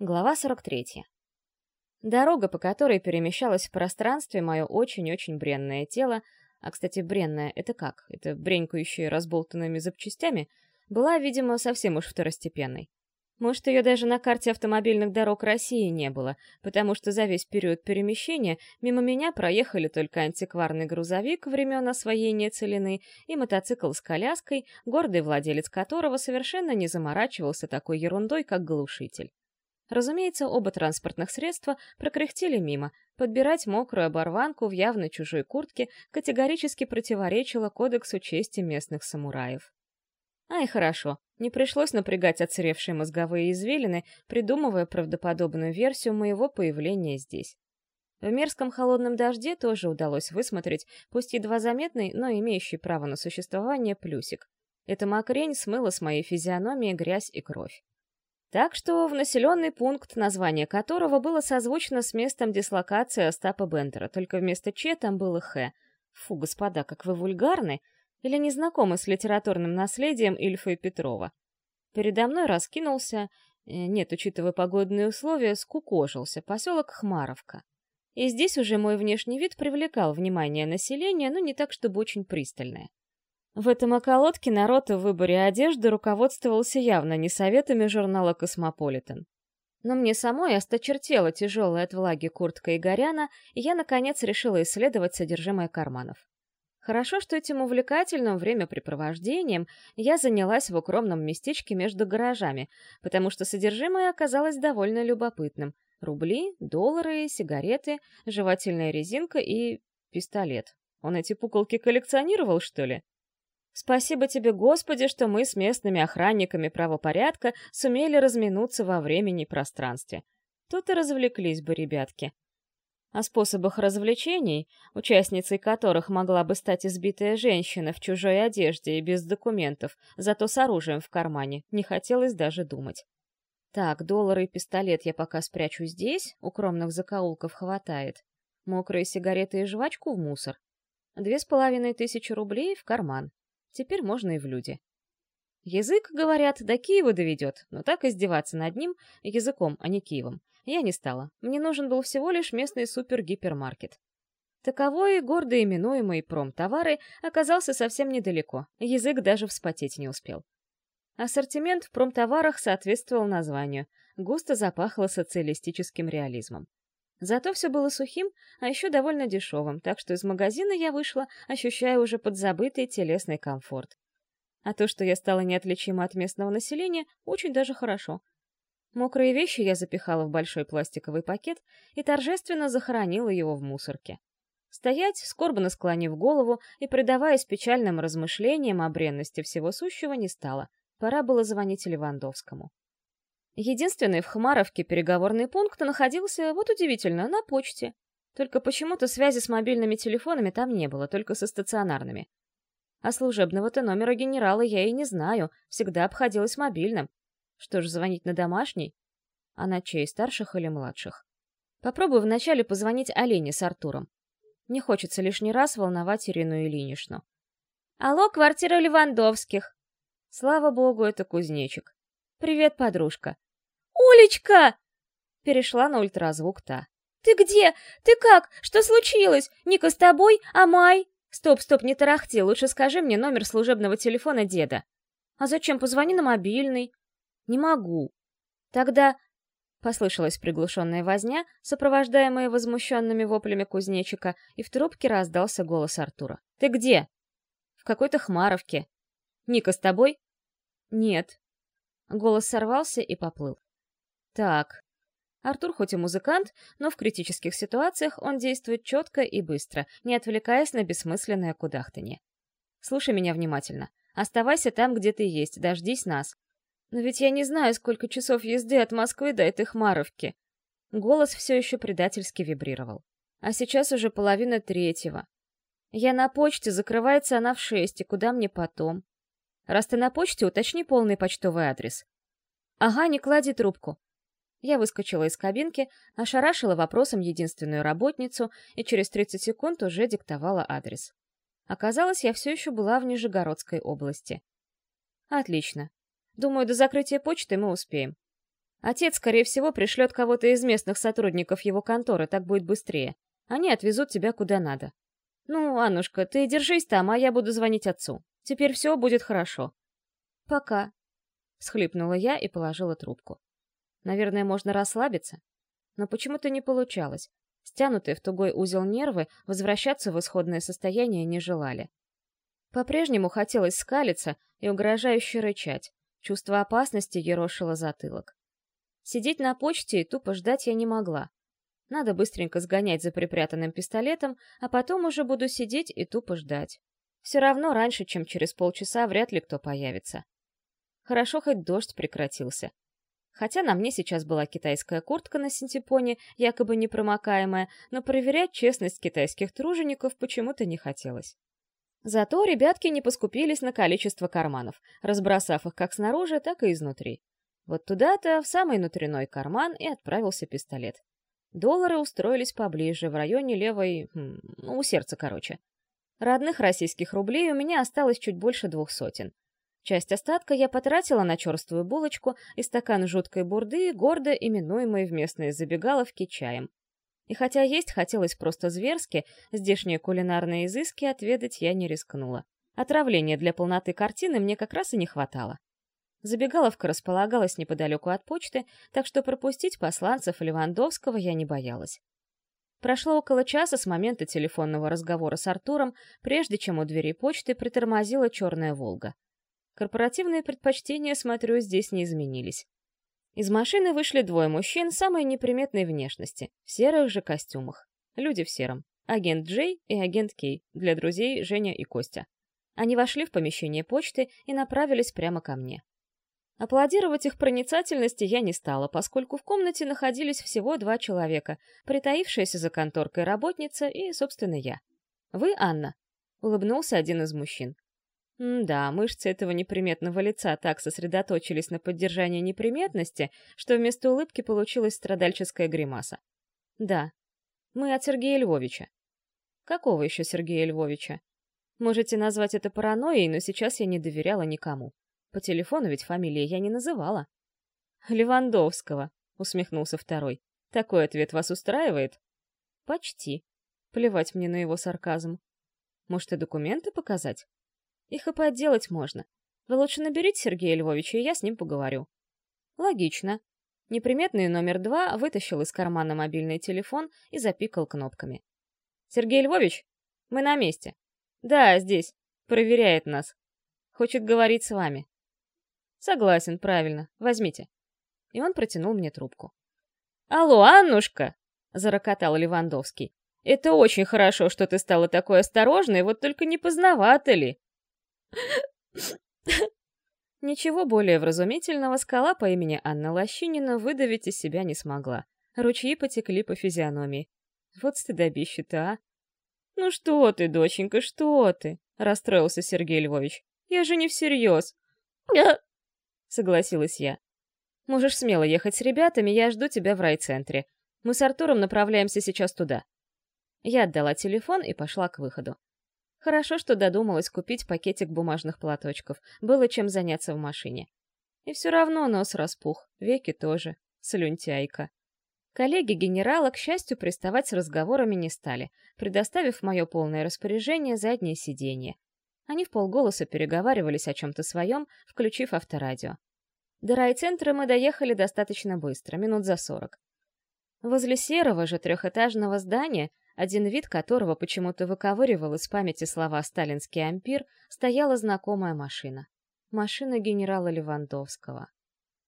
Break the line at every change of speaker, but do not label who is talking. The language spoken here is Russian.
Глава 43. Дорога, по которой перемещалось в пространстве мое очень-очень бренное тело, а, кстати, бренное — это как? Это бренькающее разболтанными запчастями, была, видимо, совсем уж второстепенной. Может, ее даже на карте автомобильных дорог России не было, потому что за весь период перемещения мимо меня проехали только антикварный грузовик времен освоения целины и мотоцикл с коляской, гордый владелец которого совершенно не заморачивался такой ерундой, как глушитель. Разумеется, оба транспортных средства прокряхтели мимо. Подбирать мокрую оборванку в явно чужой куртке категорически противоречило кодексу чести местных самураев. Ай, хорошо, не пришлось напрягать отсыревшие мозговые извилины, придумывая правдоподобную версию моего появления здесь. В мерзком холодном дожде тоже удалось высмотреть, пусть едва заметный, но имеющий право на существование, плюсик. Эта мокрень смыла с моей физиономии грязь и кровь. Так что в населенный пункт, название которого было созвучно с местом дислокации Остапа Бендера, только вместо «Ч» там было «Х». Фу, господа, как вы вульгарны! Или не знакомы с литературным наследием Ильфа и Петрова? Передо мной раскинулся, э, нет, учитывая погодные условия, скукожился поселок Хмаровка. И здесь уже мой внешний вид привлекал внимание населения, но не так, чтобы очень пристальное. В этом околотке народ в выборе одежды руководствовался явно не советами журнала «Космополитен». Но мне самой осточертела тяжелая от влаги куртка Игоряна, и я, наконец, решила исследовать содержимое карманов. Хорошо, что этим увлекательным времяпрепровождением я занялась в укромном местечке между гаражами, потому что содержимое оказалось довольно любопытным. Рубли, доллары, сигареты, жевательная резинка и... пистолет. Он эти пуколки коллекционировал, что ли? Спасибо тебе, Господи, что мы с местными охранниками правопорядка сумели разминуться во времени и пространстве. Тут и развлеклись бы ребятки. О способах развлечений, участницей которых могла бы стать избитая женщина в чужой одежде и без документов, зато с оружием в кармане, не хотелось даже думать. Так, доллары и пистолет я пока спрячу здесь, укромных закоулков хватает. Мокрые сигареты и жвачку в мусор. Две с половиной тысячи рублей в карман. Теперь можно и в люди. Язык, говорят, до Киева доведет, но так издеваться над ним, языком, а не Киевом, я не стала. Мне нужен был всего лишь местный супер-гипермаркет. Таковой, гордо именуемый промтовары, оказался совсем недалеко, язык даже вспотеть не успел. Ассортимент в промтоварах соответствовал названию, густо запахло социалистическим реализмом. Зато все было сухим, а еще довольно дешевым, так что из магазина я вышла, ощущая уже подзабытый телесный комфорт. А то, что я стала неотличима от местного населения, очень даже хорошо. Мокрые вещи я запихала в большой пластиковый пакет и торжественно захоронила его в мусорке. Стоять, скорбно склонив голову и предаваясь печальным размышлениям о бренности всего сущего, не стала. Пора было звонить Левандовскому. Единственный в Хмаровке переговорный пункт находился, вот удивительно, на почте. Только почему-то связи с мобильными телефонами там не было, только со стационарными. А служебного-то номера генерала я и не знаю, всегда обходилась мобильным. Что ж, звонить на домашний? А на чей, старших или младших? Попробую вначале позвонить Олене с Артуром. Не хочется лишний раз волновать Ирину Ильиничну. «Алло, квартира Левандовских!» Слава богу, это кузнечик. «Привет, подружка. «Олечка!» Перешла на ультразвук та. «Ты где? Ты как? Что случилось? Ника с тобой? А Май?» «Стоп, стоп, не тарахти, лучше скажи мне номер служебного телефона деда». «А зачем? Позвони на мобильный». «Не могу». «Тогда...» Послышалась приглушенная возня, сопровождаемая возмущенными воплями кузнечика, и в трубке раздался голос Артура. «Ты где?» «В какой-то Хмаровке». «Ника с тобой?» «Нет». Голос сорвался и поплыл. Так. Артур хоть и музыкант, но в критических ситуациях он действует четко и быстро, не отвлекаясь на бессмысленное кудахтанье. Слушай меня внимательно. Оставайся там, где ты есть, дождись нас. Но ведь я не знаю, сколько часов езды от Москвы до этой Хмаровки. Голос все еще предательски вибрировал. А сейчас уже половина третьего. Я на почте, закрывается она в шесть, и куда мне потом? Раз ты на почте, уточни полный почтовый адрес. Ага, не клади трубку. Я выскочила из кабинки, ошарашила вопросом единственную работницу и через 30 секунд уже диктовала адрес. Оказалось, я все еще была в Нижегородской области. Отлично. Думаю, до закрытия почты мы успеем. Отец, скорее всего, пришлет кого-то из местных сотрудников его конторы, так будет быстрее. Они отвезут тебя куда надо. Ну, Аннушка, ты держись там, а я буду звонить отцу. Теперь все будет хорошо. Пока. Схлипнула я и положила трубку. Наверное, можно расслабиться. Но почему-то не получалось. Стянутые в тугой узел нервы возвращаться в исходное состояние не желали. По-прежнему хотелось скалиться и угрожающе рычать. Чувство опасности ерошило затылок. Сидеть на почте и тупо ждать я не могла. Надо быстренько сгонять за припрятанным пистолетом, а потом уже буду сидеть и тупо ждать. Все равно раньше, чем через полчаса, вряд ли кто появится. Хорошо, хоть дождь прекратился. Хотя на мне сейчас была китайская куртка на синтепоне, якобы непромокаемая, но проверять честность китайских тружеников почему-то не хотелось. Зато ребятки не поскупились на количество карманов, разбросав их как снаружи, так и изнутри. Вот туда-то, в самый внутренной карман, и отправился пистолет. Доллары устроились поближе, в районе левой... Хм, ну, у сердца, короче. Родных российских рублей у меня осталось чуть больше двух сотен. Часть остатка я потратила на черствую булочку и стакан жуткой бурды, гордо именуемой в местной забегаловке чаем. И хотя есть хотелось просто зверски, здешние кулинарные изыски отведать я не рискнула. Отравления для полноты картины мне как раз и не хватало. Забегаловка располагалась неподалеку от почты, так что пропустить посланцев Левандовского я не боялась. Прошло около часа с момента телефонного разговора с Артуром, прежде чем у двери почты притормозила черная «Волга». Корпоративные предпочтения, смотрю, здесь не изменились. Из машины вышли двое мужчин самой неприметной внешности, в серых же костюмах. Люди в сером. Агент Джей и агент Кей, для друзей Женя и Костя. Они вошли в помещение почты и направились прямо ко мне. Аплодировать их проницательности я не стала, поскольку в комнате находились всего два человека, притаившаяся за конторкой работница и, собственно, я. «Вы Анна?» — улыбнулся один из мужчин. Да, мышцы этого неприметного лица так сосредоточились на поддержании неприметности, что вместо улыбки получилась страдальческая гримаса. «Да, мы от Сергея Львовича». «Какого еще Сергея Львовича?» Можете назвать это паранойей, но сейчас я не доверяла никому. По телефону ведь фамилии я не называла. Левандовского, усмехнулся второй. Такой ответ вас устраивает? Почти. Плевать мне на его сарказм. Может, и документы показать? Их и подделать можно. Вы лучше наберите Сергея Львовича, и я с ним поговорю. Логично. Неприметный номер два вытащил из кармана мобильный телефон и запикал кнопками. «Сергей Львович, мы на месте». «Да, здесь. Проверяет нас. Хочет говорить с вами». Согласен, правильно. Возьмите. И он протянул мне трубку. Алло, Аннушка, зарокотал Левандовский. Это очень хорошо, что ты стала такой осторожной, вот только не поздновато ли? Ничего более вразумительного скала по имени Анна Лощинина выдавить из себя не смогла. Ручьи потекли по физиономии. Вот стыдобище-то, а! «Ну что ты, доченька, что ты?» — расстроился Сергей Львович. «Я же не всерьез согласилась я. Можешь смело ехать с ребятами, я жду тебя в райцентре. Мы с Артуром направляемся сейчас туда. Я отдала телефон и пошла к выходу. Хорошо, что додумалась купить пакетик бумажных платочков. Было чем заняться в машине. И все равно нос распух, веки тоже. Слюнтяйка. Коллеги генерала, к счастью, приставать с разговорами не стали, предоставив мое полное распоряжение заднее сиденье. Они в полголоса переговаривались о чем-то своем, включив авторадио. До райцентра мы доехали достаточно быстро, минут за сорок. Возле серого же трехэтажного здания, один вид которого почему-то выковыривал из памяти слова «сталинский ампир», стояла знакомая машина. Машина генерала Левандовского.